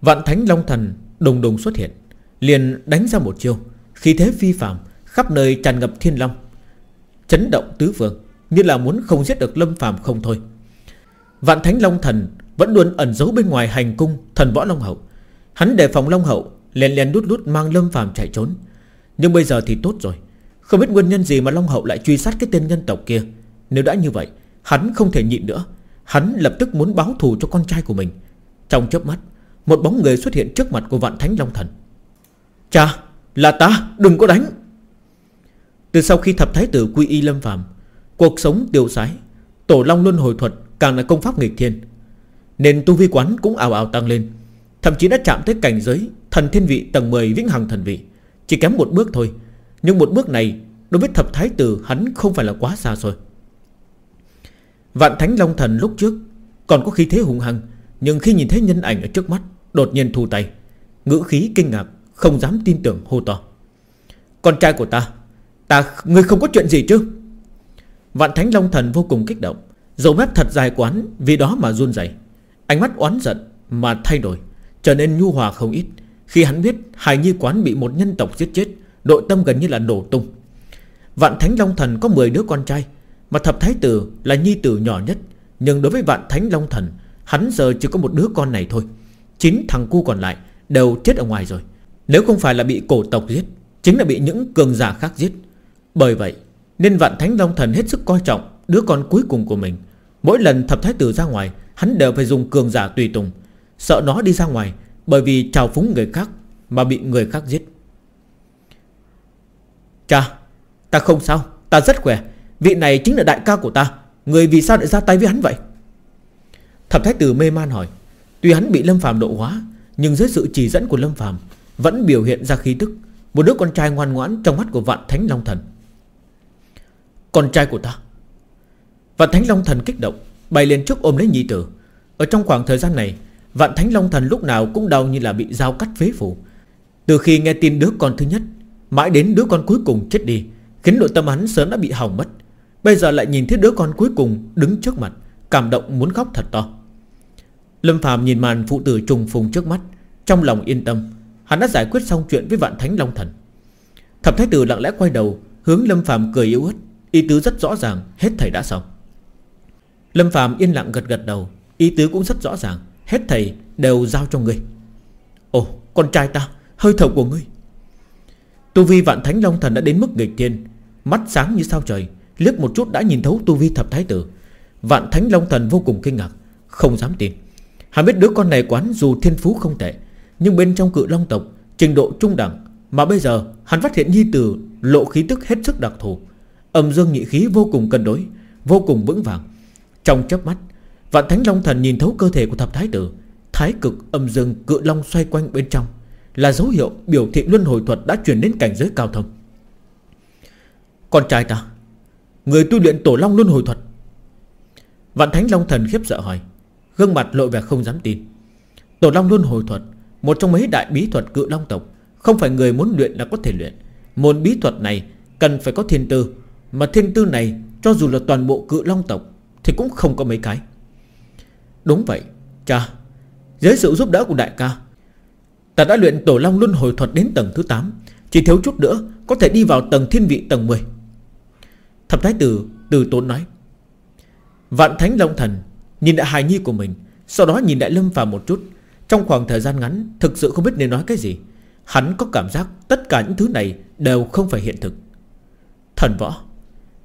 Vạn Thánh Long Thần đùng đùng xuất hiện, Liền đánh ra một chiêu Khi thế phi phạm Khắp nơi tràn ngập thiên long, Chấn động tứ phương, Như là muốn không giết được lâm Phạm không thôi. Vạn Thánh Long Thần Vẫn luôn ẩn giấu bên ngoài hành cung Thần Võ Long Hậu. Hắn đề phòng Long Hậu Lèn lèn đút đút mang lâm phàm chạy trốn. Nhưng bây giờ thì tốt rồi. Không biết nguyên nhân gì mà Long Hậu lại truy sát cái tên nhân tộc kia. Nếu đã như vậy, Hắn không thể nhịn nữa. Hắn lập tức muốn báo thù cho con trai của mình. Trong chớp mắt, Một bóng người xuất hiện trước mặt của vạn thánh Long Thần. Cha, là ta, đừng có đánh. Từ sau khi thập thái tử quy y lâm phàm, Cuộc sống tiêu sái, Tổ Long Luân Hồi Thuật càng là công pháp nghịch thiên. Nên tu vi quán cũng ảo ảo tăng lên, Thậm chí đã chạm tới cảnh giới Thần thiên vị tầng 10 vĩnh hằng thần vị. Chỉ kém một bước thôi, Nhưng một bước này Đối với thập thái tử hắn không phải là quá xa rồi Vạn thánh long thần lúc trước Còn có khí thế hùng hăng Nhưng khi nhìn thấy nhân ảnh ở trước mắt, Đột nhiên thu tay, Ngữ khí kinh ngạc, Không dám tin tưởng, hô to. Con trai của ta Ta người không có chuyện gì chứ? Vạn thánh long thần vô cùng kích động Dầu mép thật dài quán, Vì đó mà run dày Ánh mắt oán giận mà thay đổi, Trở nên nhu hòa không ít. Khi hắn biết hài nhi quán bị một nhân tộc giết chết, Nội tâm gần như là nổ tung. Vạn thánh long thần có 10 đứa con trai, Mà thập thái tử là nhi tử nhỏ nhất. Nhưng đối với vạn thánh long thần, Hắn giờ chỉ có một đứa con này thôi. Chín thằng cu còn lại đều chết ở ngoài rồi. Nếu không phải là bị cổ tộc giết, Chính là bị những cường giả khác giết. Bởi vậy, nên vạn thánh long thần hết sức coi trọng Đứa con cuối cùng của mình. Mỗi lần thập thái tử ra ngoài, Hắn đều phải dùng cường giả tùy tùng. Sợ nó đi ra ngoài, Bởi vì trào phúng người khác Mà bị người khác giết. Cha, Ta không sao, Ta rất khỏe. Vị này chính là đại ca của ta. Người vì sao lại ra tay với hắn vậy? Thập thái tử mê man hỏi. Tuy hắn bị Lâm phàm độ hóa, Nhưng dưới sự chỉ dẫn của Lâm phàm Vẫn biểu hiện ra khí tức. Một đứa con trai ngoan ngoãn trong mắt của vạn thánh long thần. Con trai của ta Vạn thánh long thần kích động Bay lên trước ôm lấy nhị tử. Ở trong khoảng thời gian này, Vạn thánh long thần lúc nào cũng đau như là bị dao cắt phế phủ. Từ khi nghe tin đứa con thứ nhất, Mãi đến đứa con cuối cùng chết đi, Khiến nội tâm hắn sớm đã bị hỏng mất. Bây giờ lại nhìn thấy đứa con cuối cùng đứng trước mặt, Cảm động muốn khóc thật to. Lâm Phạm nhìn màn phụ tử trùng phùng trước mắt, Trong lòng yên tâm, Hắn đã giải quyết xong chuyện với vạn thánh Long Thần. Thập thái tử lặng lẽ quay đầu, Hướng Lâm Phạm cười yếu ớt, Ý tứ rất rõ ràng, Hết thầy đã xong. Lâm Phạm yên lặng gật gật đầu. Ý tứ cũng rất rõ ràng. Hết thầy đều giao cho ngươi. Ồ, con trai ta, Hơi thở của ngươi. Tu vi vạn thánh long thần đã đến mức nghịch thiên. Mắt sáng như sao trời. Liếc một chút đã nhìn thấu tu vi thập thái tử. Vạn thánh long thần vô cùng kinh ngạc. Không dám tin. Hắn biết đứa con này quán dù thiên phú không tệ, Nhưng bên trong cự long tộc, Trình độ trung đẳng, Mà bây giờ hắn phát hiện nhi tử Lộ khí tức hết sức đặc thù. Âm dương nhị khí vô cùng cân đối, Vô cùng vững vàng. Trong chớp mắt, Vạn thánh long thần nhìn thấu cơ thể của thập thái tử. Thái cực âm dương cự long xoay quanh bên trong Là dấu hiệu biểu thị luân hồi thuật Đã chuyển đến cảnh giới cao thông Con trai ta, Người tu luyện tổ long luân hồi thuật. Vạn thánh long thần khiếp sợ hỏi, Gương mặt lộ vẻ không dám tin. Tổ long luân hồi thuật, Một trong mấy đại bí thuật cự long tộc, Không phải người muốn luyện là có thể luyện. Môn bí thuật này cần phải có thiên tư, Mà thiên tư này cho dù là toàn bộ cự long tộc thì cũng không có mấy cái. Đúng vậy, Cha. Dưới sự giúp đỡ của đại ca, Ta đã luyện tổ long luân hồi thuật đến tầng thứ 8 Chỉ thiếu chút nữa, Có thể đi vào tầng thiên vị tầng 10 Thập thái tử, từ tốn nói. Vạn thánh long thần, Nhìn lại hài nhi của mình, Sau đó nhìn lại lâm phàm một chút. Trong khoảng thời gian ngắn, Thực sự không biết nên nói cái gì. Hắn có cảm giác tất cả những thứ này Đều không phải hiện thực. Thần võ,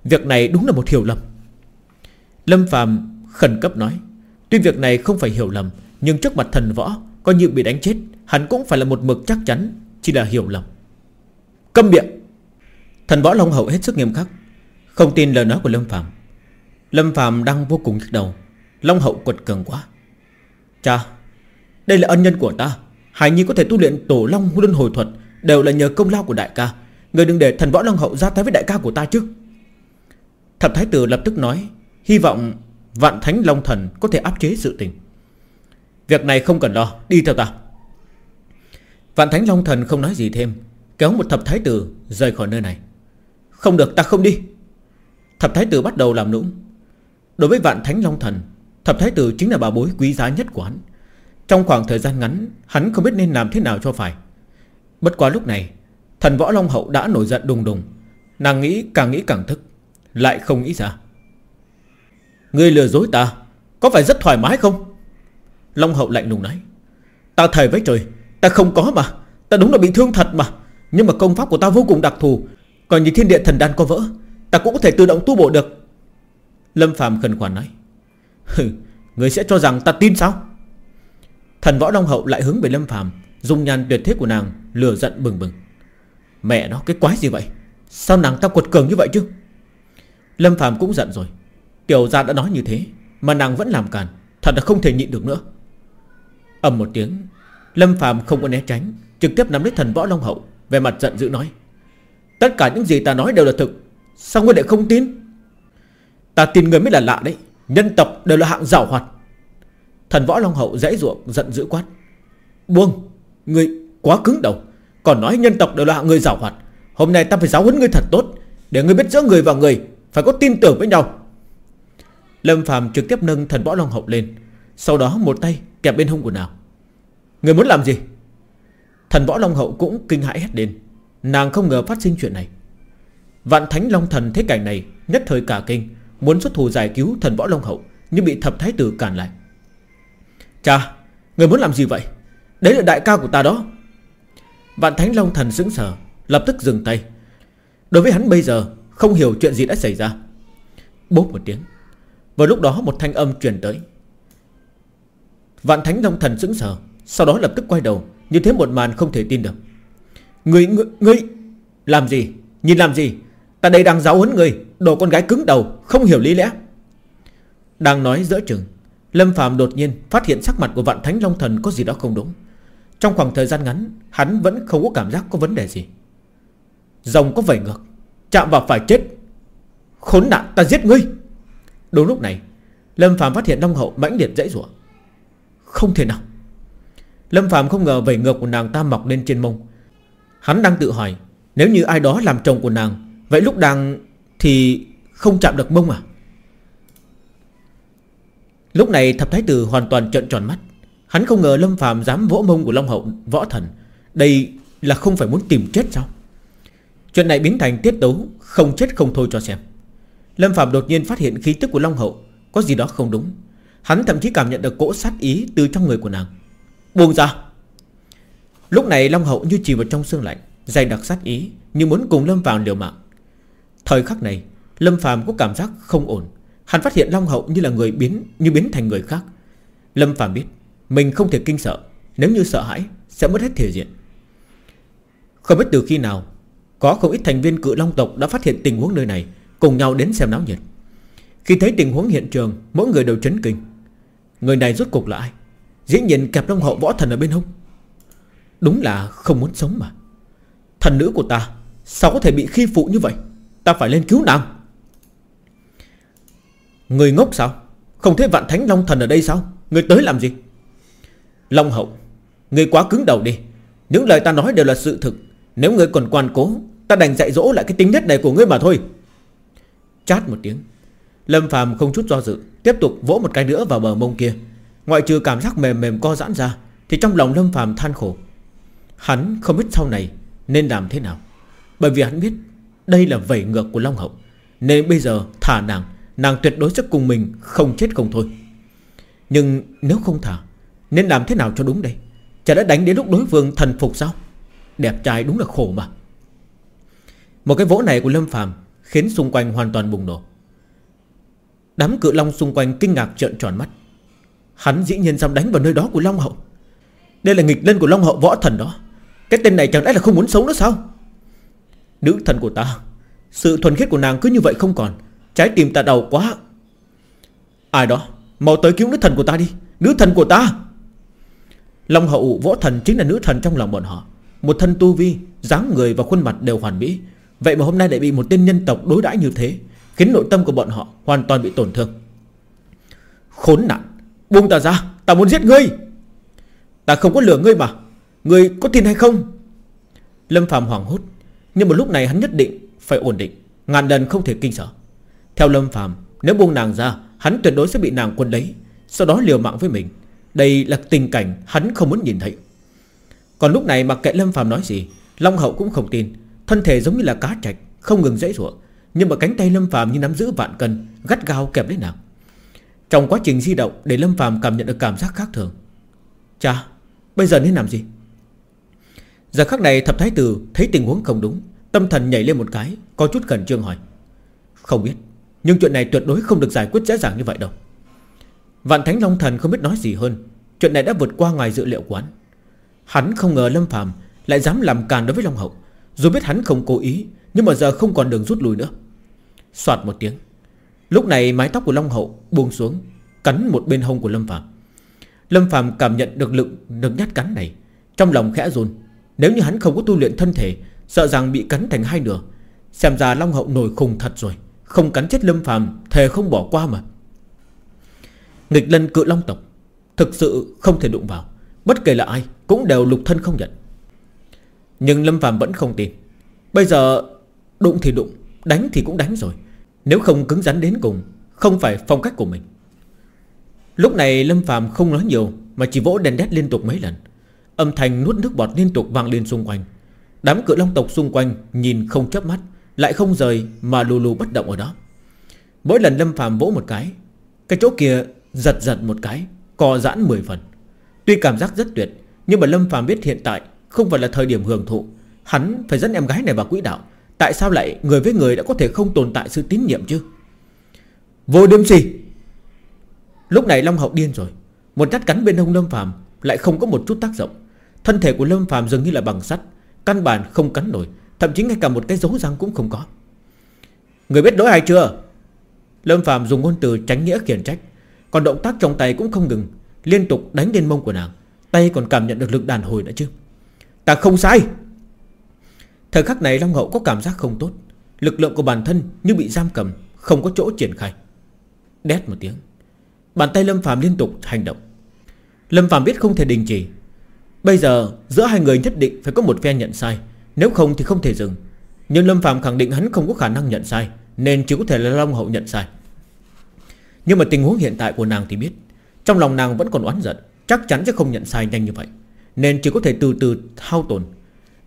Việc này đúng là một hiểu lầm. Lâm Phạm khẩn cấp nói, Tuy việc này không phải hiểu lầm, Nhưng trước mặt thần võ Coi như bị đánh chết, Hắn cũng phải là một mực chắc chắn, Chỉ là hiểu lầm. Câm miệng. Thần võ Long Hậu hết sức nghiêm khắc, Không tin lời nói của Lâm Phạm Lâm Phạm đang vô cùng nhức đầu, Long Hậu quật cường quá. Cha, Đây là ân nhân của ta Hải Nhi có thể tu luyện tổ Long Luân Hồi Thuật Đều là nhờ công lao của đại ca, Người đừng để thần võ Long Hậu ra tay với đại ca của ta chứ. Thập Thái Tử lập tức nói Hy vọng Vạn Thánh Long Thần có thể áp chế sự tình. Việc này không cần lo, Đi theo ta. Vạn Thánh Long Thần không nói gì thêm, Kéo một thập thái tử rời khỏi nơi này. Không được, ta không đi. Thập thái tử bắt đầu làm nũng. Đối với Vạn Thánh Long Thần, Thập thái tử chính là bà bối quý giá nhất của hắn. Trong khoảng thời gian ngắn, Hắn không biết nên làm thế nào cho phải. Bất quá lúc này, Thần Võ Long Hậu đã nổi giận đùng đùng. Nàng nghĩ càng nghĩ càng thức Lại không nghĩ ra. Ngươi lừa dối ta, Có phải rất thoải mái không? Long hậu lạnh lùng nói, Ta thề với trời, Ta không có mà, Ta đúng là bị thương thật mà. Nhưng mà công pháp của ta vô cùng đặc thù Còn như thiên địa thần đan có vỡ, Ta cũng có thể tự động tu bổ được. Lâm phàm khẩn khoản nói, Hừ Người sẽ cho rằng ta tin sao? Thần võ Long Hậu lại hướng về Lâm phàm Dùng nhan tuyệt thế của nàng Lừa giận bừng bừng. Mẹ nó, cái quái gì vậy? Sao nàng ta quật cường như vậy chứ? Lâm phàm cũng giận rồi Tiểu gia đã nói như thế, Mà nàng vẫn làm càn, Thật là không thể nhịn được nữa. Ầm một tiếng, Lâm Phạm không có né tránh, Trực tiếp nắm lấy thần võ Long Hậu Về mặt giận dữ nói, Tất cả những gì ta nói đều là thực, Sao ngươi lại không tin? Ta tin người mới là lạ đấy, Nhân tộc đều là hạng rào hoạt. Thần võ Long Hậu dãy ruộng, giận dữ quát, Buông, Ngươi quá cứng đầu, Còn nói nhân tộc đều là hạng người rào hoạt, Hôm nay ta phải giáo huấn ngươi thật tốt, Để ngươi biết giữa người và người, Phải có tin tưởng với nhau. Lâm Phạm trực tiếp nâng thần võ Long Hậu lên. Sau đó một tay kẹp bên hông của nàng. Người muốn làm gì? Thần võ Long Hậu cũng kinh hãi hét lên. Nàng không ngờ phát sinh chuyện này. Vạn Thánh Long Thần thấy cảnh này, Nhất thời cả kinh, Muốn xuất thủ giải cứu thần võ Long Hậu, Nhưng bị thập thái tử cản lại. Cha Người muốn làm gì vậy? Đấy là đại ca của ta đó. Vạn Thánh Long Thần sững sờ, Lập tức dừng tay. Đối với hắn bây giờ, Không hiểu chuyện gì đã xảy ra. Bốp một tiếng. Vào lúc đó một thanh âm truyền tới. Vạn Thánh Long Thần sững sờ Sau đó lập tức quay đầu Như thế một màn không thể tin được. Ngươi, ngươi, ngươi Làm gì, nhìn làm gì? Ta đây đang giáo huấn người Đồ con gái cứng đầu, không hiểu lý lẽ. Đang nói giữa chừng Lâm Phạm đột nhiên phát hiện sắc mặt của Vạn Thánh Long Thần có gì đó không đúng. Trong khoảng thời gian ngắn Hắn vẫn không có cảm giác có vấn đề gì. Rồng có vẩy ngược Chạm vào phải chết. Khốn nạn ta giết ngươi! Đúng lúc này, Lâm Phạm phát hiện Long Hậu mãnh liệt dãy rủa. Không thể nào. Lâm Phạm không ngờ vẩy ngược của nàng ta mọc lên trên mông. Hắn đang tự hỏi, Nếu như ai đó làm chồng của nàng, Vậy lúc đang thì không chạm được mông à? Lúc này thập thái tử hoàn toàn trợn tròn mắt. Hắn không ngờ Lâm Phạm dám vỗ mông của Long Hậu Võ Thần. Đây là không phải muốn tìm chết sao? Chuyện này biến thành tiết tấu Không chết không thôi cho xem. Lâm Phạm đột nhiên phát hiện khí tức của Long Hậu, Có gì đó không đúng. Hắn thậm chí cảm nhận được cỗ sát ý từ trong người của nàng. Buông ra! Lúc này Long Hậu như chìm vào trong xương lạnh, Dày đặc sát ý, Như muốn cùng Lâm Phạm liều mạng. Thời khắc này, Lâm Phạm có cảm giác không ổn. Hắn phát hiện Long Hậu như là người biến, Như biến thành người khác. Lâm Phạm biết, Mình không thể kinh sợ, Nếu như sợ hãi, Sẽ mất hết thể diện. Không biết từ khi nào, Có không ít thành viên cự Long tộc đã phát hiện tình huống nơi này. Cùng nhau đến xem náo nhiệt. Khi thấy tình huống hiện trường, Mỗi người đều chấn kinh. Người này rốt cục là ai? Dĩ nhiên kẹp Long Hậu võ thần ở bên hông. Đúng là không muốn sống mà. Thần nữ của ta, Sao có thể bị khi phụ như vậy? Ta phải lên cứu nàng. Người ngốc sao? Không thấy vạn thánh Long thần ở đây sao? Người tới làm gì? Long hậu, Người quá cứng đầu đi. Những lời ta nói đều là sự thực. Nếu người còn quan cố, Ta đành dạy dỗ lại cái tính nhất này của ngươi mà thôi. Chát một tiếng. Lâm phàm không chút do dự, Tiếp tục vỗ một cái nữa vào bờ mông kia. Ngoại trừ cảm giác mềm mềm co giãn ra, Thì trong lòng Lâm phàm than khổ. Hắn không biết sau này nên làm thế nào, Bởi vì hắn biết Đây là vẩy ngược của Long Hậu, Nên bây giờ thả nàng Nàng tuyệt đối sẽ cùng mình không chết không thôi. Nhưng nếu không thả, Nên làm thế nào cho đúng đây? Chả đã đánh đến lúc đối phương thần phục sao? Đẹp trai đúng là khổ mà. Một cái vỗ này của Lâm Phàm Khiến xung quanh hoàn toàn bùng nổ. Đám cự long xung quanh kinh ngạc trợn tròn mắt. Hắn dĩ nhiên dám đánh vào nơi đó của Long Hậu. Đây là nghịch lân của Long Hậu võ thần đó. Cái tên này chẳng lẽ là không muốn sống nữa sao? Nữ thần của ta, Sự thuần khiết của nàng cứ như vậy không còn. Trái tim ta đau quá. Ai đó, Mau tới cứu nữ thần của ta đi. Nữ thần của ta! Long hậu võ thần chính là nữ thần trong lòng bọn họ. Một thân tu vi, dáng người và khuôn mặt đều hoàn mỹ. Vậy mà hôm nay lại bị một tên nhân tộc đối đãi như thế, Khiến nội tâm của bọn họ hoàn toàn bị tổn thương. Khốn nạn. Buông ta ra, Ta muốn giết ngươi. Ta không có lừa ngươi mà. Ngươi có tin hay không? Lâm Phạm hoảng hốt, Nhưng một lúc này hắn nhất định phải ổn định, Ngàn lần không thể kinh sợ. Theo Lâm Phạm Nếu buông nàng ra, Hắn tuyệt đối sẽ bị nàng quân lấy, Sau đó liều mạng với mình. Đây là tình cảnh hắn không muốn nhìn thấy. Còn lúc này mặc kệ Lâm Phạm nói gì, Long Hậu cũng không tin. Thân thể giống như là cá trạch Không ngừng dãy rủa Nhưng mà cánh tay Lâm phàm như nắm giữ vạn cân, Gắt gao kẹp lấy nàng. Trong quá trình di động Để Lâm phàm cảm nhận được cảm giác khác thường. Cha, Bây giờ nên làm gì? Giờ khắc này thập thái tử thấy tình huống không đúng, Tâm thần nhảy lên một cái, Có chút khẩn trương hỏi. Không biết, Nhưng chuyện này tuyệt đối không được giải quyết dễ dàng như vậy đâu. Vạn Thánh Long Thần không biết nói gì hơn, Chuyện này đã vượt qua ngoài dự liệu quán Hắn không ngờ Lâm Phàm Lại dám làm càn đối với Long Hậu. Dù biết hắn không cố ý, Nhưng mà giờ không còn đường rút lui nữa. Xoạt một tiếng. Lúc này mái tóc của Long Hậu buông xuống, Cắn một bên hông của Lâm Phạm. Lâm Phạm cảm nhận được lực được nhát cắn này. Trong lòng khẽ run. Nếu như hắn không có tu luyện thân thể, Sợ rằng bị cắn thành hai nửa. Xem ra Long Hậu nổi khùng thật rồi. Không cắn chết Lâm Phạm Thề không bỏ qua mà. Nghịch lân cự Long tộc. Thực sự không thể đụng vào. Bất kể là ai, cũng đều lục thân không nhận. Nhưng Lâm Phạm vẫn không tin. Bây giờ, đụng thì đụng, Đánh thì cũng đánh rồi. Nếu không cứng rắn đến cùng, Không phải phong cách của mình. Lúc này Lâm Phạm không nói nhiều, Mà chỉ vỗ đèn đét liên tục mấy lần. Âm thanh nuốt nước bọt liên tục vang lên xung quanh. Đám cự long tộc xung quanh Nhìn không chớp mắt, Lại không rời mà lù lù bất động ở đó. Mỗi lần Lâm Phạm vỗ một cái Cái chỗ kia giật giật một cái, Co giãn 10 phần. Tuy cảm giác rất tuyệt, Nhưng mà Lâm Phạm biết hiện tại không phải là thời điểm hưởng thụ. Hắn phải dẫn em gái này vào quỹ đạo. Tại sao lại người với người đã có thể không tồn tại sự tín nhiệm chứ? Vô đêm gì Lúc này Long Hậu điên rồi. Một nhát cắn bên hông Lâm Phạm Lại không có một chút tác dụng. Thân thể của Lâm Phạm dường như là bằng sắt, Căn bản không cắn nổi, Thậm chí ngay cả một cái dấu răng cũng không có. Người biết đối ai chưa? Lâm Phạm dùng ngôn từ tránh nghĩa khiển trách, Còn động tác trong tay cũng không ngừng, Liên tục đánh lên mông của nàng, Tay còn cảm nhận được lực đàn hồi đã chứ. Ta không sai. Thời khắc này Long Hậu có cảm giác không tốt. Lực lượng của bản thân như bị giam cầm, Không có chỗ triển khai. Đét một tiếng. Bàn tay Lâm Phạm liên tục hành động. Lâm Phạm biết không thể đình chỉ. Bây giờ, giữa hai người nhất định phải có một phe nhận sai. Nếu không thì không thể dừng. Nhưng Lâm Phạm khẳng định hắn không có khả năng nhận sai, Nên chỉ có thể là Long Hậu nhận sai. Nhưng mà tình huống hiện tại của nàng thì biết. Trong lòng nàng vẫn còn oán giận. Chắc chắn sẽ không nhận sai nhanh như vậy. Nên chỉ có thể từ từ hao tổn.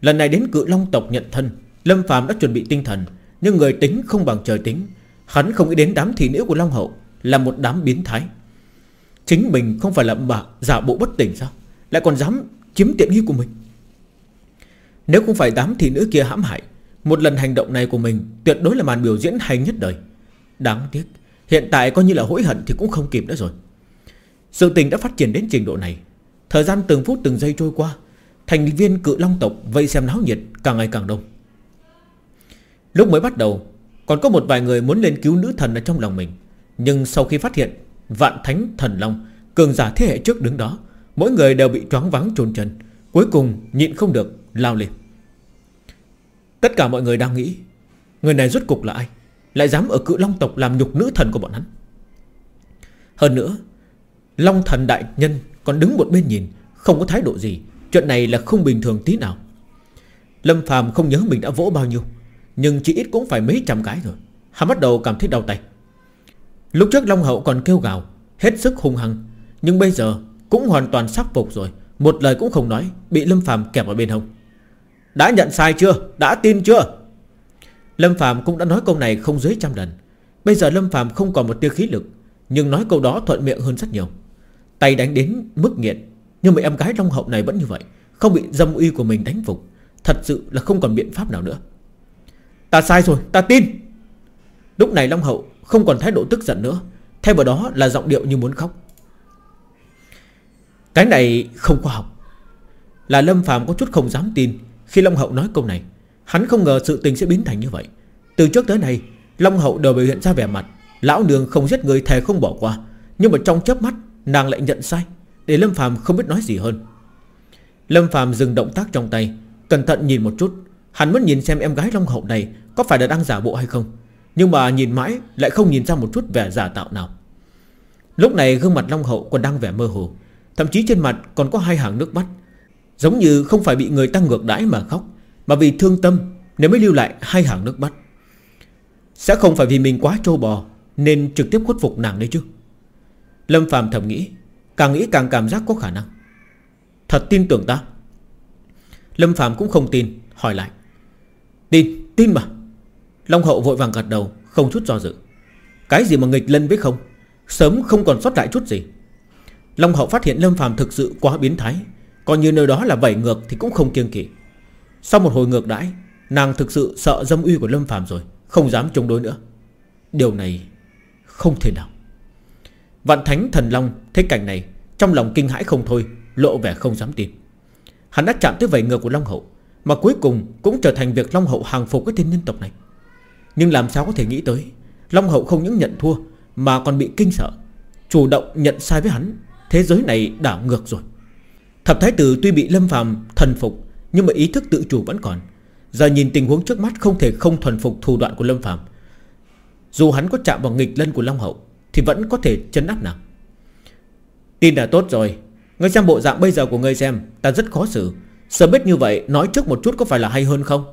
Lần này đến cự Long tộc nhận thân, Lâm Phạm đã chuẩn bị tinh thần, Nhưng người tính không bằng trời tính. Hắn không nghĩ đến đám thị nữ của Long Hậu Là một đám biến thái. Chính mình không phải là bà giả bộ bất tỉnh sao? Lại còn dám chiếm tiện nghi của mình? Nếu không phải đám thị nữ kia hãm hại, Một lần hành động này của mình Tuyệt đối là màn biểu diễn hay nhất đời. Đáng tiếc, Hiện tại coi như là hối hận thì cũng không kịp nữa rồi. Sự tình đã phát triển đến trình độ này Thời gian từng phút từng giây trôi qua, Thành viên cự long tộc vây xem náo nhiệt Càng ngày càng đông. Lúc mới bắt đầu, Còn có một vài người muốn lên cứu nữ thần ở trong lòng mình. Nhưng sau khi phát hiện Vạn thánh thần long, Cường giả thế hệ trước đứng đó, Mỗi người đều bị choáng vắng trồn chân, Cuối cùng nhịn không được lao lên. Tất cả mọi người đang nghĩ, Người này rốt cục là ai? Lại dám ở cự long tộc làm nhục nữ thần của bọn hắn? Hơn nữa Long thần đại nhân còn đứng một bên nhìn, Không có thái độ gì. Chuyện này là không bình thường tí nào. Lâm phàm không nhớ mình đã vỗ bao nhiêu, Nhưng chỉ ít cũng phải mấy trăm cái rồi Hắn bắt đầu cảm thấy đau tay. Lúc trước Long Hậu còn kêu gào, Hết sức hung hăng, Nhưng bây giờ cũng hoàn toàn sắc phục rồi. Một lời cũng không nói, Bị Lâm Phàm kẹp ở bên hông. Đã nhận sai chưa? Đã tin chưa? Lâm Phàm cũng đã nói câu này không dưới trăm lần. Bây giờ Lâm Phàm không còn một tia khí lực, Nhưng nói câu đó thuận miệng hơn rất nhiều. Tay đánh đến mức nghiện. Nhưng mà em gái Long Hậu này vẫn như vậy, Không bị dâm uy của mình đánh phục. Thật sự là không còn biện pháp nào nữa. Ta sai rồi, ta tin. Lúc này Long Hậu không còn thái độ tức giận nữa. Thay vào đó là giọng điệu như muốn khóc. Cái này không khoa học. Là Lâm Phạm có chút không dám tin Khi Long Hậu nói câu này. Hắn không ngờ sự tình sẽ biến thành như vậy. Từ trước tới nay, Long Hậu đều biểu hiện ra vẻ mặt. Lão đường không giết người, thề không bỏ qua. Nhưng mà trong chớp mắt nàng lại nhận sai, Để Lâm Phạm không biết nói gì hơn. Lâm Phạm dừng động tác trong tay, Cẩn thận nhìn một chút. Hắn muốn nhìn xem em gái Long Hậu này Có phải là đang giả bộ hay không, Nhưng mà nhìn mãi lại không nhìn ra một chút vẻ giả tạo nào. Lúc này gương mặt Long Hậu còn đang vẻ mơ hồ, Thậm chí trên mặt còn có hai hàng nước mắt. Giống như không phải bị người ta ngược đãi mà khóc, Mà vì thương tâm nên mới lưu lại hai hàng nước mắt. Sẽ không phải vì mình quá trâu bò Nên trực tiếp khuất phục nàng đấy chứ? Lâm Phạm thầm nghĩ Càng nghĩ càng cảm giác có khả năng. Thật tin tưởng ta? Lâm Phạm cũng không tin Hỏi lại. Tin, tin mà. Long Hậu vội vàng gật đầu Không chút do dự. Cái gì mà nghịch lân với không? Sớm không còn sót lại chút gì. Long Hậu phát hiện Lâm Phạm thực sự quá biến thái. Còn như nơi đó là vẩy ngược Thì cũng không kiêng kỵ. Sau một hồi ngược đãi Nàng thực sự sợ dâm uy của Lâm Phạm rồi Không dám chống đối nữa. Điều này không thể nào. Vạn Thánh Thần Long thấy cảnh này, Trong lòng kinh hãi không thôi, Lộ vẻ không dám tin. Hắn đã chạm tới vầy ngược của Long Hậu, Mà cuối cùng cũng trở thành việc Long Hậu hàng phục cái tên nhân tộc này. Nhưng làm sao có thể nghĩ tới, Long Hậu không những nhận thua, Mà còn bị kinh sợ, Chủ động nhận sai với hắn, Thế giới này đảo ngược rồi. Thập Thái Tử tuy bị Lâm phàm thần phục, Nhưng mà ý thức tự chủ vẫn còn. Giờ nhìn tình huống trước mắt không thể không thuần phục thủ đoạn của Lâm phàm. Dù hắn có chạm vào nghịch lân của Long Hậu thì vẫn có thể chấn áp nàng. Tin là tốt rồi. Ngươi xem bộ dạng bây giờ của ngươi xem, Ta rất khó xử. Sớm biết như vậy, nói trước một chút có phải là hay hơn không?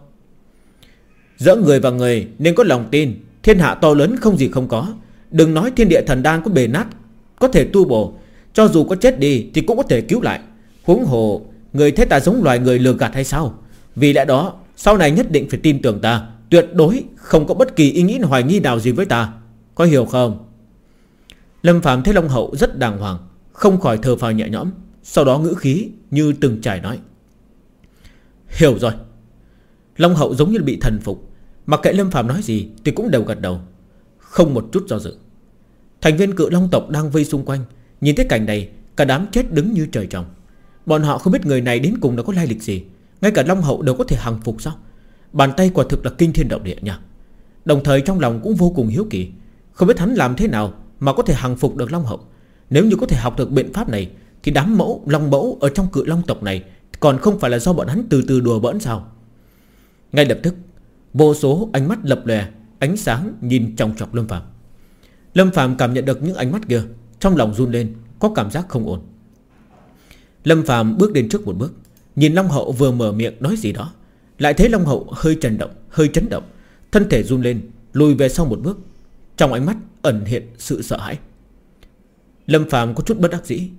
Giữa người và người nên có lòng tin. Thiên hạ to lớn không gì không có. Đừng nói thiên địa thần đan có bề nát, Có thể tu bổ. Cho dù có chết đi thì cũng có thể cứu lại. Huống hồ, Người thế ta giống loài người lừa gạt hay sao? Vì lẽ đó, Sau này nhất định phải tin tưởng ta. Tuyệt đối không có bất kỳ ý nghĩ hoài nghi nào gì với ta. Có hiểu không? Lâm Phạm thấy Long Hậu rất đàng hoàng, Không khỏi thờ phào nhẹ nhõm, Sau đó ngữ khí như từng trải nói. Hiểu rồi. Long Hậu giống như bị thần phục, Mặc kệ Lâm Phạm nói gì Thì cũng đều gật đầu, Không một chút do dự. Thành viên cự Long tộc đang vây xung quanh, Nhìn thấy cảnh này, Cả đám chết đứng như trời trồng. Bọn họ không biết người này đến cùng đã có lai lịch gì, Ngay cả Long Hậu đều có thể hằng phục sao? Bàn tay quả thực là kinh thiên động địa nha Đồng thời trong lòng cũng vô cùng hiếu kỳ, Không biết hắn làm thế nào mà có thể hằng phục được Long Hậu. Nếu như có thể học được biện pháp này, Thì đám mẫu, Long mẫu ở trong cự Long tộc này Còn không phải là do bọn hắn từ từ đùa bỡn sao? Ngay lập tức, Vô số ánh mắt lập lè Ánh sáng nhìn trong trọc Lâm Phạm Lâm Phạm cảm nhận được những ánh mắt kia, Trong lòng run lên, Có cảm giác không ổn. Lâm Phạm bước đến trước một bước, Nhìn Long Hậu vừa mở miệng nói gì đó. Lại thấy Long Hậu hơi chấn động, Hơi chấn động, Thân thể run lên, Lùi về sau một bước. Trong ánh mắt ẩn hiện sự sợ hãi. Lâm Phạm có chút bất đắc dĩ.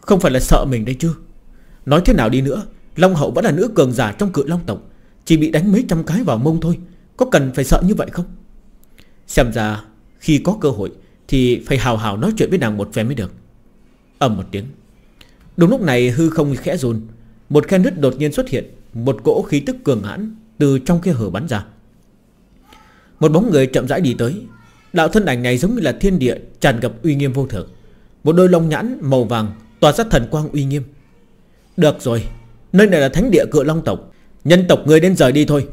Không phải là sợ mình đây chứ. Nói thế nào đi nữa, Long Hậu vẫn là nữ cường giả trong cự Long tộc, chỉ bị đánh mấy trăm cái vào mông thôi, Có cần phải sợ như vậy không? Xem ra, khi có cơ hội Thì phải hào hào nói chuyện với nàng một phen mới được. Ầm một tiếng. Đúng lúc này hư không khẽ run, Một khe nứt đột nhiên xuất hiện, Một cỗ khí tức cường hãn Từ trong kia hở bắn ra. Một bóng người chậm rãi đi tới Đạo thân ảnh này giống như là thiên địa, Tràn ngập uy nghiêm vô thượng Một đôi lông nhãn màu vàng Tỏa ra thần quang uy nghiêm. Được rồi, Nơi này là thánh địa cự long tộc. Nhân tộc người đến rời đi thôi.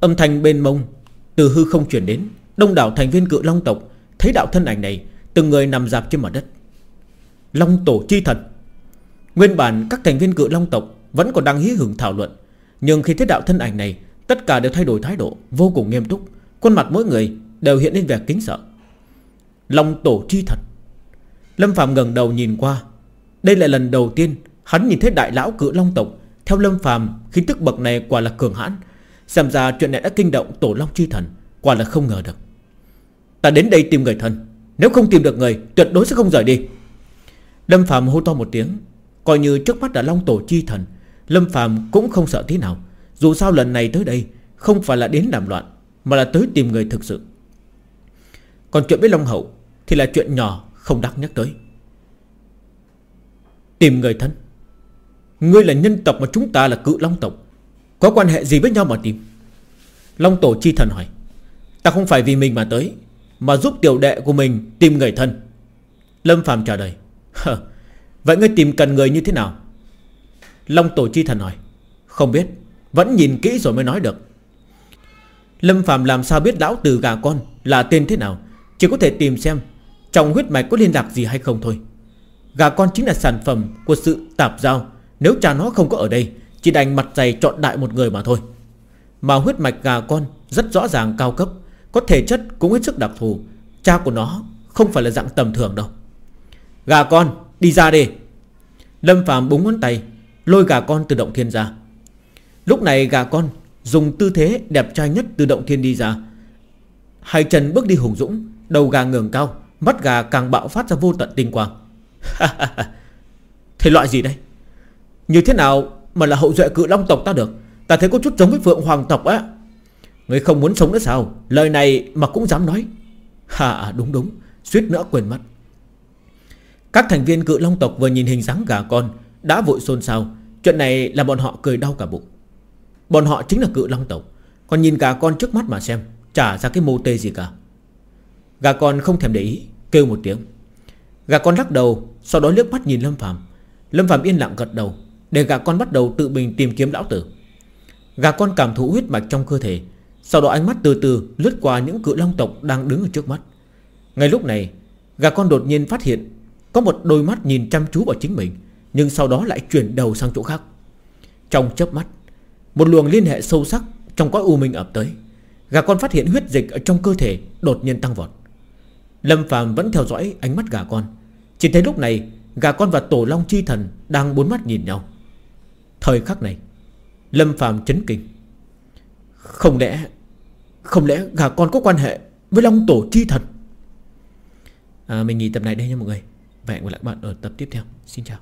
Âm thanh bên mông Từ hư không chuyển đến. Đông đảo thành viên cự long tộc Thấy đạo thân ảnh này, Từng người nằm dạp trên mặt đất. Long tổ chi thần. Nguyên bản các thành viên cự long tộc Vẫn còn đang hí hưởng thảo luận, Nhưng khi thấy đạo thân ảnh này, Tất cả đều thay đổi thái độ, Vô cùng nghiêm túc. Khuôn mặt mỗi người đều hiện lên vẻ kính sợ. Long tổ chi thần Lâm Phạm ngẩng đầu nhìn qua. Đây là lần đầu tiên Hắn nhìn thấy đại lão cự long tộc. Theo Lâm Phạm khí tức bậc này quả là cường hãn. Xem ra chuyện này đã kinh động tổ long chi thần, Quả là không ngờ được. Ta đến đây tìm người thân. Nếu không tìm được người, tuyệt đối sẽ không rời đi. Lâm Phạm hô to một tiếng, Coi như trước mắt đã long tổ chi thần, Lâm Phạm cũng không sợ tí nào. Dù sao lần này tới đây, Không phải là đến làm loạn, Mà là tới tìm người thực sự. Còn chuyện với Long Hậu Thì là chuyện nhỏ, không đắc nhắc tới. Tìm người thân. Ngươi là nhân tộc mà chúng ta là cự long tộc. Có quan hệ gì với nhau mà tìm? Long tổ chi thần hỏi. Ta không phải vì mình mà tới, Mà giúp tiểu đệ của mình tìm người thân. Lâm Phạm trả lời. Vậy ngươi tìm cần người như thế nào? Long tổ chi thần hỏi. Không biết, Vẫn nhìn kỹ rồi mới nói được. Lâm Phạm làm sao biết lão từ gà con Là tên thế nào? Chỉ có thể tìm xem Trong huyết mạch có liên lạc gì hay không thôi. Gà con chính là sản phẩm của sự tạp giao. Nếu cha nó không có ở đây, Chỉ đành mặt dày chọn đại một người mà thôi. Mà huyết mạch gà con Rất rõ ràng cao cấp, Có thể chất cũng hết sức đặc thù. Cha của nó không phải là dạng tầm thường đâu. Gà con, đi ra đi. Lâm phàm búng ngón tay, Lôi gà con từ động thiên ra. Lúc này gà con Dùng tư thế đẹp trai nhất từ động thiên đi ra. Hai chân bước đi hùng dũng Đầu gà ngường cao, Mắt gà càng bạo phát ra vô tận tinh quang. Thế loại gì đây? Như thế nào mà là hậu duệ cự long tộc ta được? Ta thấy có chút giống với phượng hoàng tộc á. Người không muốn sống nữa sao? Lời này mà cũng dám nói. Hà đúng đúng, Suýt nữa quên mất. Các thành viên cự long tộc vừa nhìn hình dáng gà con, Đã vội xôn xao. Chuyện này là bọn họ cười đau cả bụng. Bọn họ chính là cự long tộc. Còn nhìn gà con trước mắt mà xem, Chả ra cái mô tê gì cả. Gà con không thèm để ý, Kêu một tiếng. Gà con lắc đầu, Sau đó liếc mắt nhìn Lâm Phạm Lâm Phạm yên lặng gật đầu, Để gà con bắt đầu tự mình tìm kiếm lão tử. Gà con cảm thụ huyết mạch trong cơ thể, Sau đó ánh mắt từ từ lướt qua những cự long tộc đang đứng ở trước mắt. Ngay lúc này, Gà con đột nhiên phát hiện, có một đôi mắt nhìn chăm chú vào chính mình, Nhưng sau đó lại chuyển đầu sang chỗ khác. Trong chớp mắt, Một luồng liên hệ sâu sắc Trong cõi u minh ập tới. Gà con phát hiện huyết dịch ở trong cơ thể Đột nhiên tăng vọt. Lâm Phạm vẫn theo dõi ánh mắt gà con. Chỉ thấy lúc này Gà con và tổ long chi thần Đang bốn mắt nhìn nhau. Thời khắc này Lâm Phạm chấn kinh. Không lẽ Không lẽ gà con có quan hệ Với long tổ chi thần? À, Mình nghỉ tập này đây nha mọi người. Và hẹn gặp lại các bạn ở tập tiếp theo. Xin chào.